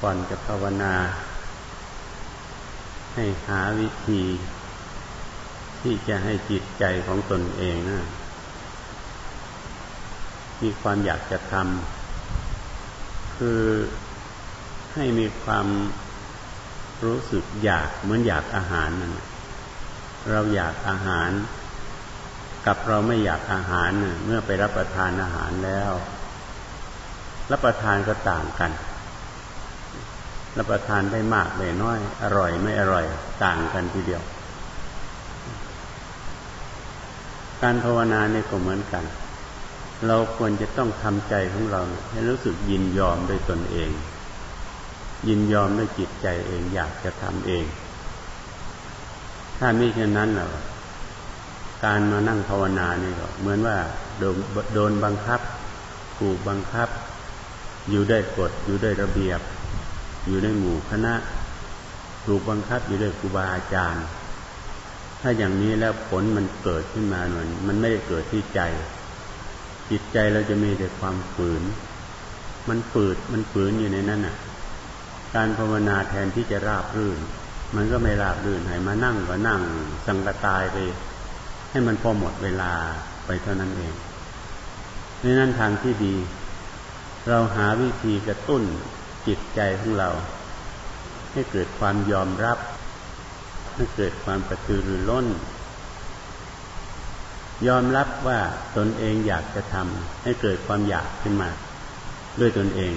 ก่อนจะภาวนา ให้หาวิธี ที่จะให้จิตใจของตนเองนะมีความอยากจะทำคือให้มีความรู้สึกอยากเหมือนอยากอาหารนั่นเราอยากอาหาร กับเราไม่อยากอาหารเมื่อไปรับประทานอาหารแล้ว รับประทานก็ต่างกัน รับประทานได้มากได้น้อย อร่อยไม่อร่อยต่างกันทีเดียว การภาวนาเนี่ยก็เหมือนกัน เราควรจะต้องทำใจของเรา ให้รู้สึกยินยอมด้วยตนเอง ยินยอมด้วยจิตใจเองอยากจะทำเอง ถ้าไม่เช่นนั้นหรอการมานั่งภาวนานี่ก็เหมือนว่าโดนโดนบังคับ ถูกบังคับ อยู่ได้กฎอยู่ได้ระเบียบ อยู่ในหมู่คณะ ถูกบังคับอยู่ด้วยครูบาอาจารย์ ถ้าอย่างนี้แล้วผลมันเกิดขึ้นมาหน่อยมันไม่ได้เกิดที่ใจ จิตใจเราจะมีแต่ความฝืน มันฝืดมันฝืนอยู่ในนั้นน่ะ การภาวนาแทนที่จะราบรื่น มันก็ไม่ราบรื่นให้มานั่งก็นั่ง สังกตายไปให้มันพอหมดเวลาไปเท่านั้นเองในนั้นทางที่ดี เราหาวิธีกระตุ้น จิตใจของเรา ให้เกิดความยอมรับ ให้เกิดความกระตือรือร้น ยอมรับว่าตนเองอยากจะทำให้เกิดความอยากขึ้นมาด้วยตนเอง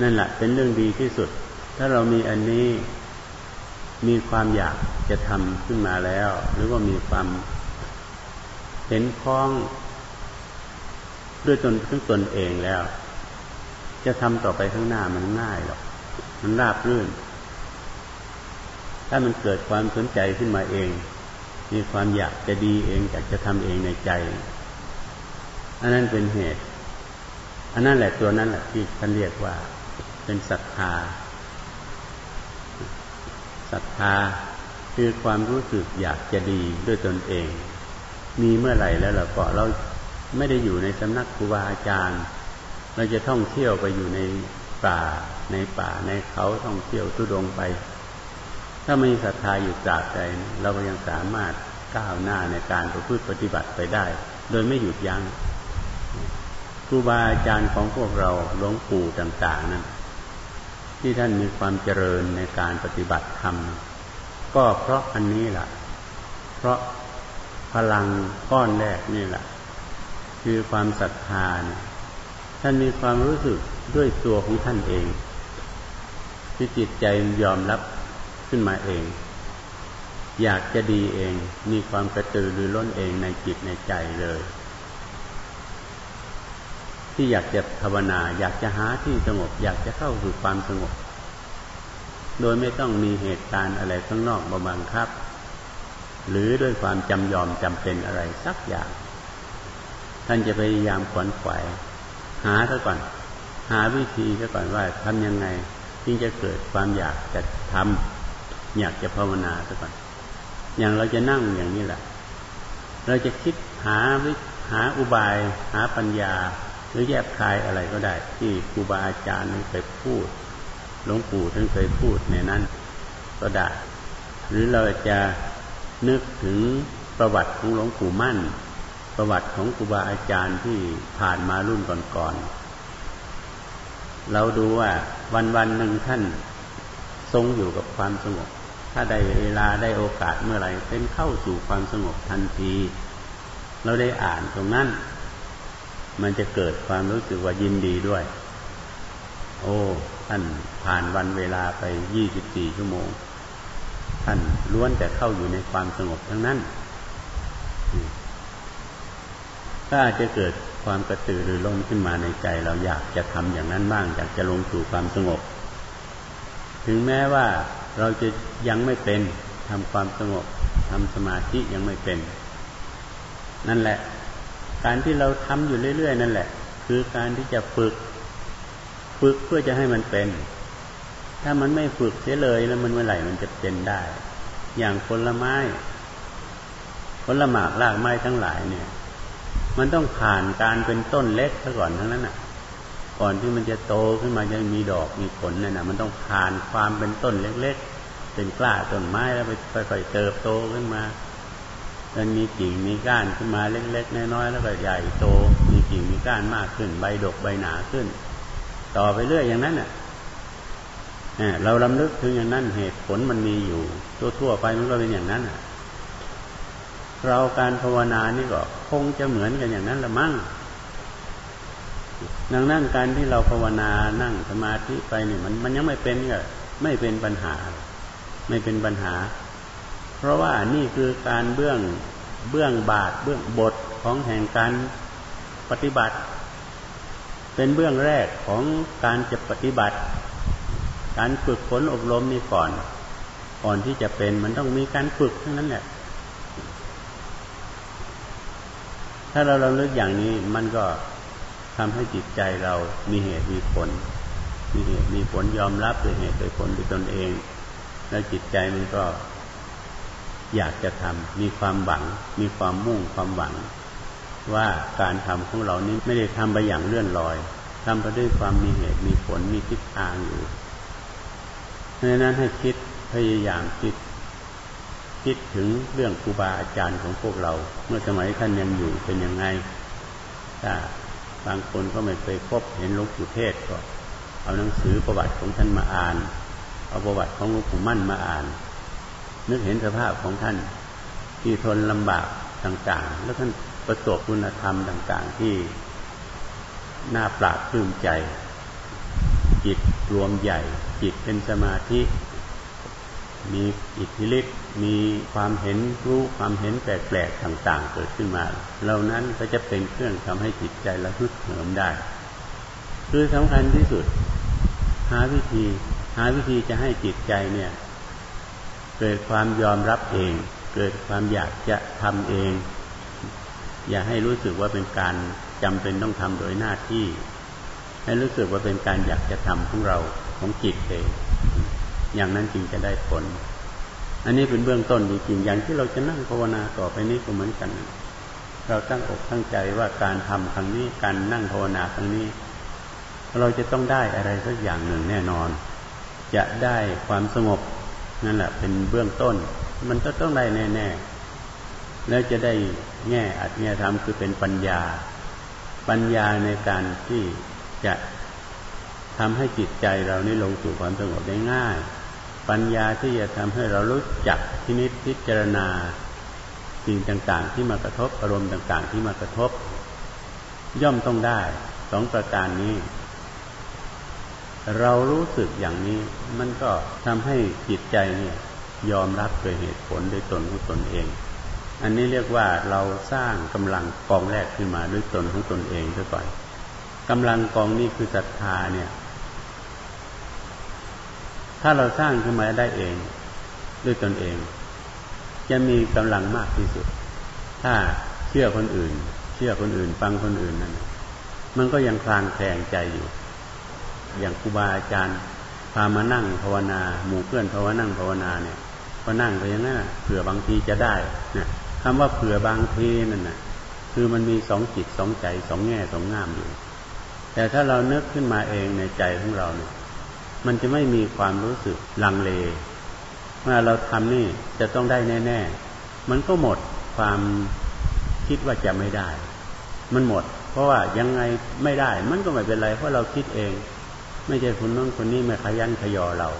นั่นแหละเป็นเรื่องดีที่สุด ถ้าเรามีอันนี้มีความอยากจะทำขึ้นมาแล้ว หรือว่ามีความเห็นพ้องด้วยตนขึ้นตนเองแล้ว จะทำต่อไปข้างหน้ามันง่ายหรอกมันราบรื่น ถ้ามันเกิดความสนใจขึ้นมาเอง มีความอยากจะดีเองอยากจะทำเองในใจ อันนั้นเป็นเหตุ อันนั้นแหละตัวนั้นแหละที่ท่านเรียกว่า เป็นศรัทธาศรัทธาคือความรู้สึกอยากจะดีด้วยตนเอง มีเมื่อไหร่แล้วเราก็เราไม่ได้อยู่ในสำนักครูบาอาจารย์ เราจะท่องเที่ยวไปอยู่ในป่า ในป่าในเขาท่องเที่ยวทุดงไป ถ้ามีศรัทธาอยู่ตราบใดเราก็ยังสามารถก้าวหน้าในการประพฤติปฏิบัติไปได้ โดยไม่หยุดยัง้งครูบาอาจารย์ของพวกเราหลวงปู่ต่างๆนั้นที่ท่านมีความเจริญในการปฏิบัติธรรม ก็เพราะอันนี้แหละเพราะพลังก้อนแรกนี่แหละ คือความศรัทธา ท่านมีความรู้สึกด้วยตัวของท่านเองที่จิตใจยอมรับขึ้นมาเอง อยากจะดีเอง มีความกระตือรือร้นเองในจิตในใจเลย ที่อยากจะภาวนา อยากจะหาที่สงบ อยากจะเข้าสู่ความสงบ โดยไม่ต้องมีเหตุการณ์อะไรข้างนอกมาบังคับ หรือด้วยความจำยอมจำเป็นอะไรสักอย่าง ท่านจะพยายามขวนขวาย หาซะก่อน หาวิธีซะก่อนว่าทำยังไงจึงจะเกิดความอยากจะทำอยากจะภาวนาซะก่อน อย่างเราจะนั่งอย่างนี้แหละ เราจะคิดหาวิหาอุบาย หาปัญญา หรือแยบคายอะไรก็ได้ ที่ครูบาอาจารย์นั้นเคยพูดหลวงปู่ท่านเคยพูดในนั้นก็ได้หรือเราจะนึกถึงประวัติของหลวงปู่มั่น ประวัติของครูบาอาจารย์ที่ผ่านมารุ่นก่อนๆเราดูว่าวันวันหนึ่งท่านทรงอยู่กับความสงบ ถ้าได้เวลาได้โอกาสเมื่อไหร่เป็นเข้าสู่ความสงบทันที เราได้อ่านตรงนั้น มันจะเกิดความรู้สึกว่ายินดีด้วย โอ้ท่านผ่านวันเวลาไปยี่สิบสี่ชั่วโมง ท่านล้วนแต่เข้าอยู่ในความสงบทั้งนั้น ถ้าจะเกิดความกระตือรือร้นขึ้นมาในใจ เราอยากจะทำอย่างนั้นบ้าง อยากจะลงสู่ความสงบ ถึงแม้ว่าเราจะยังไม่เป็นทำความสงบทำสมาธิยังไม่เป็น นั่นแหละ การที่เราทำอยู่เรื่อยๆ นั่นแหละ คือการที่จะฝึก ฝึกเพื่อจะให้มันเป็น ถ้ามันไม่ฝึกเสียเลยแล้วมันเมื่อไหร่มันจะเป็นได้ อย่างผลไม้ผลหมากรากไม้ทั้งหลายเนี่ย มันต้องผ่านการเป็นต้นเล็กซะก่อนทั้งนั้นอะ ก่อนที่มันจะโตขึ้นมาจะมีดอกมีผลเนี่ยนะมันต้องผ่านความเป็นต้นเล็กๆ เป็นกล้าต้นไม้แล้วไปค่อยๆเติบโตขึ้นมามันมีกิ่งมีก้านขึ้นมาเล็กๆน้อยๆแล้วก็ใหญ่โต มีกิ่งมีก้านมากขึ้น ใบดกใบหนาขึ้น ต่อไปเรื่อยอย่างนั้นน่ะเราลำลึกถึงอย่างนั้นเหตุผลมันมีอยู่ทั่วๆไปมันก็เป็นอย่างนั้นอะ เราการภาวนานี่ก็คงจะเหมือนกันอย่างนั้นละมั้งดังนั้นการที่เราภาวนานั่งสมาธิไปเนี่ยมันมันยังไม่เป็นก็ไม่เป็นปัญหา ไม่เป็นปัญหา เพราะว่านี่คือการเบื้องเบื้องบาทเบื้องบทของแห่งการปฏิบัติ เป็นเบื้องแรกของการจะปฏิบัติ การฝึกฝนอบรมนี่ก่อน ก่อนที่จะเป็นมันต้องมีการฝึกทั้งนั้นแหละ ถ้าเราเราเลือกอย่างนี้มันก็ทำให้จิตใจเรามีเหตุมีผล มีเหตุมีผลยอมรับโดยเหตุโดยผลโดยตนเอง แล้วจิตใจมันก็อยากจะทำมีความหวัง มีความมุ่งความหวัง ว่าการทำของเรานี้ไม่ได้ทำไปอย่างเลื่อนลอยทำไปด้วยความมีเหตุมีผลมีทิศทางอยู่เพราะฉะนั้นให้คิดพยายามคิด คิดถึงเรื่องครูบาอาจารย์ของพวกเรา เมื่อสมัยท่านยังอยู่เป็นยังไงถ้าบางคนก็ไม่เคยพบเห็นหลวงปู่เทศก็ เอาหนังสือประวัติของท่านมาอ่าน เอาประวัติของหลวงปู่มั่นมาอ่าน นึกเห็นสภาพของท่านที่ทนลำบากต่างๆ แล้วท่านประสบคุณธรรมต่าง ๆ ที่น่าปราบปลื้มใจ จิตรวมใหญ่ จิตเป็นสมาธิ มีอิทธิฤทธิ์มีความเห็นรู้ความเห็นแปลกๆต่างๆ เกิดขึ้นมา เหล่านั้นก็จะเป็นเครื่องทำให้จิตใจระฮึกเหิมได้คือสำคัญที่สุด หาวิธี หาวิธีจะให้จิตใจเนี่ย เกิดความยอมรับเอง เกิดความอยากจะทำเอง อย่าให้รู้สึกว่าเป็นการจำเป็นต้องทำโดยหน้าที่ ให้รู้สึกว่าเป็นการอยากจะทำของเราของจิตเอง อย่างนั้นจึงจะได้ผล อันนี้เป็นเบื้องต้นจริงๆอย่างที่เราจะนั่งภาวนาต่อไปนี้ก็เหมือนกัน เราตั้งอกตั้งใจว่าการทำครั้งนี้การนั่งภาวนาครั้งนี้ เราจะต้องได้อะไรสักอย่างหนึ่งแน่นอน จะได้ความสงบนั่นแหละเป็นเบื้องต้น มันก็ต้องได้แน่ๆแล้วจะได้แง่อัดแง่ทำคือเป็นปัญญา ปัญญาในการที่จะทำให้จิตใจเรานี่ลงสู่ความสงบได้ง่าย ปัญญาที่จะทำให้เรารู้จักทินิจพิจารณาสิ่งต่างๆ ที่มากระทบอารมณ์ต่าง ๆ ที่มากระทบ ย่อมต้องได้สองประการนี้ เรารู้สึกอย่างนี้มันก็ทำให้จิตใจเนี่ย ยอมรับโดยเหตุผลด้วยตนของตนเอง อันนี้เรียกว่าเราสร้างกำลังกองแรกขึ้นมาด้วยตนของตนเองซะก่อนกำลังกองนี้คือศรัทธาเนี่ย ถ้าเราสร้างขึ้นมาได้เอง ด้วยตนเอง จะมีกำลังมากที่สุด ถ้าเชื่อคนอื่น เชื่อคนอื่น ฟังคนอื่นนั่นมันก็ยังคลางแคลงใจอยู่ อย่างครูบาอาจารย์พามานั่งภาวนาหมู่เพื่อนภาวนั่งภาวนาเนี่ยก็นั่งไปอย่างนั้นเผื่อบางทีจะได้นะคำว่าเผื่อบางทีนั่นนะคือมันมีสองจิตสองใจสองแง่สองงามอยู่ แต่ถ้าเรานึกขึ้นมาเองในใจของเราเนี่ย มันจะไม่มีความรู้สึกลังเลเมื่อเราทำนี่จะต้องได้แน่ ๆ มันก็หมดความคิดว่าจะไม่ได้ มันหมด เพราะว่ายังไงไม่ได้ มันก็ไม่เป็นไร เพราะเราคิดเอง ไม่ใช่คนน้นคนนี้มาขยันขยอเรา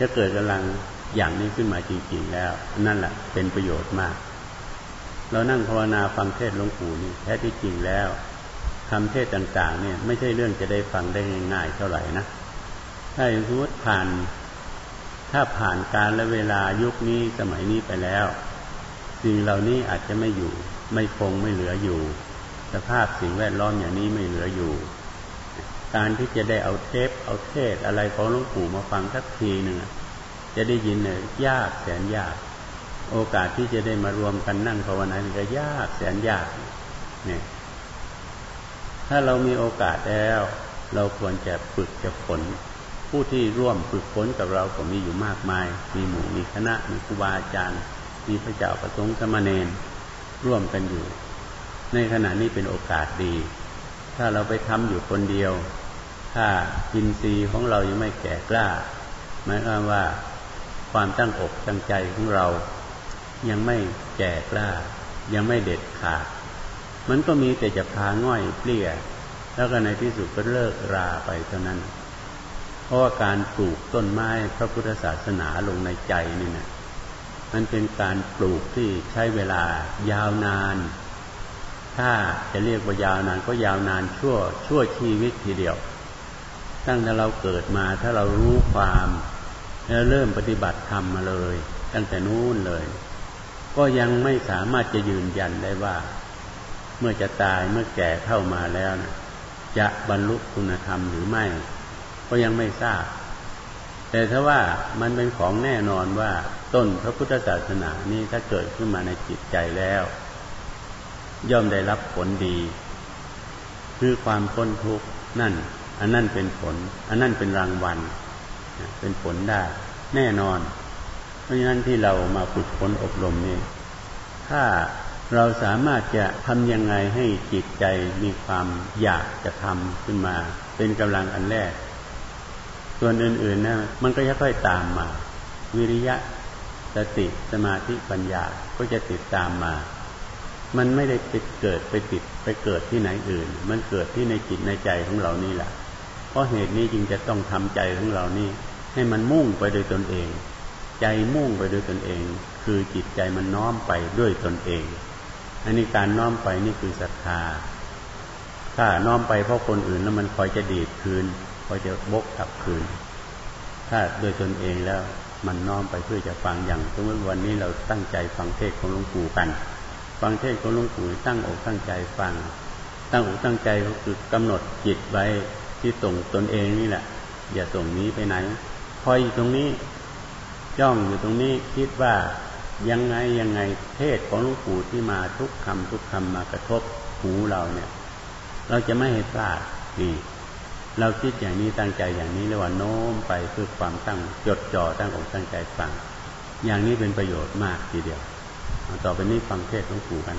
จะเกิดกำลังอย่างนี้ขึ้นมาจริงๆแล้ว นั่นแหละเป็นประโยชน์มาก เรานั่งภาวนาฟังเทศหลวงปู่นี่แท้ที่จริงแล้วคำเทศต่าง ๆ เนี่ย ไม่ใช่เรื่องจะได้ฟังได้ง่ายๆเท่าไหร่นะ ถ้าสมมติผ่าน ถ้าผ่านการและเวลายุคนี้สมัยนี้ไปแล้ว สิ่งเหล่านี้อาจจะไม่อยู่ ไม่คงไม่เหลืออยู่ สภาพสิ่งแวดล้อมอย่างนี้ไม่เหลืออยู่ การที่จะได้เอาเทปเอาเทศอะไรของหลวงปู่มาฟังสักทีหนึ่งจะได้ยินเนี่ยยากแสนยาก โอกาสที่จะได้มารวมกันนั่งภาวนาก็ยากแสนยาก เนี่ย ถ้าเรามีโอกาสแล้ว เราควรจะฝึกจะผล ผู้ที่ร่วมฝึกฝนกับเราก็มีอยู่มากมาย มีหมู่มีคณะ มีครูบาอาจารย์ มีพระเจ้าประสงค์สมณเณรร่วมกันอยู่ ในขณะนี้เป็นโอกาสดี ถ้าเราไปทำอยู่คนเดียว ถ้าอินทรีย์ของเรายังไม่แก่กล้า หมายความว่าความตั้งอกตั้งใจของเรา ยังไม่แก่กล้า ยังไม่เด็ดขาด มันก็มีแต่จะพาง่อยเปลี่ยแล้วก็ในที่สุดก็เลิกราไปเท่านั้น เพราะว่าการปลูกต้นไม้พระพุทธศาสนาลงในใจนี่นะมันเป็นการปลูกที่ใช้เวลายาวนาน ถ้าจะเรียกว่ายาวนานก็ยาวนานชั่วชั่วชีวิตทีเดียว ตั้งแต่เราเกิดมาถ้าเรารู้ความแล้วเริ่มปฏิบัติธรรมมาเลย ตั้งแต่นู้นเลย ก็ยังไม่สามารถจะยืนยันได้ว่า เมื่อจะตายเมื่อแก่เข้ามาแล้วนะจะบรรลุคุณธรรมหรือไม่ ก็ยังไม่ทราบ แต่ถ้าว่ามันเป็นของแน่นอนว่าต้นพระพุทธศาสนานี้ถ้าเกิดขึ้นมาในจิตใจแล้ว ย่อมได้รับผลดี คือความพ้นทุกข์นั่น อันนั่นเป็นผล อันนั่นเป็นรางวัลเป็นผลได้แน่นอน เพราะฉะนั้นที่เรามาฝึกฝนอบรมนี่ถ้าเราสามารถจะทำยังไงให้จิตใจมีความอยากจะทำขึ้นมา เป็นกำลังอันแรก ส่วนอื่นๆนะมันก็จะค่อยตามมา วิริยะสติสมาธิปัญญาก็จะติดตามมา มันไม่ได้ติดเกิดไปติดไปเกิดที่ไหนอื่น มันเกิดที่ในจิตในใจของเรานี่แหละ เพราะเหตุนี้จึงจะต้องทำใจของเรานี่ ให้มันมุ่งไปโดยตนเอง ใจมุ่งไปโดยตนเอง คือจิตใจมันน้อมไปด้วยตนเอง อันนี้การน้อมไปนี่คือศรัทธา ถ้าน้อมไปเพราะคนอื่นแล้วมันคอยจะดีดคืน คอจะบกกลับคืน ถ้าโดยตนเองแล้วมันน้อมไปเพื่อจะฟังอย่างสมมติวันนี้เราตั้งใจฟังเทศของหลวงปู่กัน ฟังเทศของหลวงปู่ตั้งอกตั้งใจฟัง ตั้งอกตั้งใจก็คือกำหนดจิตไว้ที่ส่งตนเองนี่แหละ อย่าส่งนี้ไปไหน คอยอยู่ตรงนี้จ้องอยู่ตรงนี้คิดว่ายังไงยังไงเทศของหลวงปู่ที่มาทุกคำทุกคำมากระทบหูเราเนี่ย เราจะไม่ให้พลาดนี่ เราคิดอย่างนี้ตั้งใจอย่างนี้เรียกว่าโน้มไปเพื่อความตั้งจดจ่อตั้งอกตั้งใจฟังอย่างนี้เป็นประโยชน์มากทีเดียวต่อไปนี้ฟังเทศหลวงปู่กัน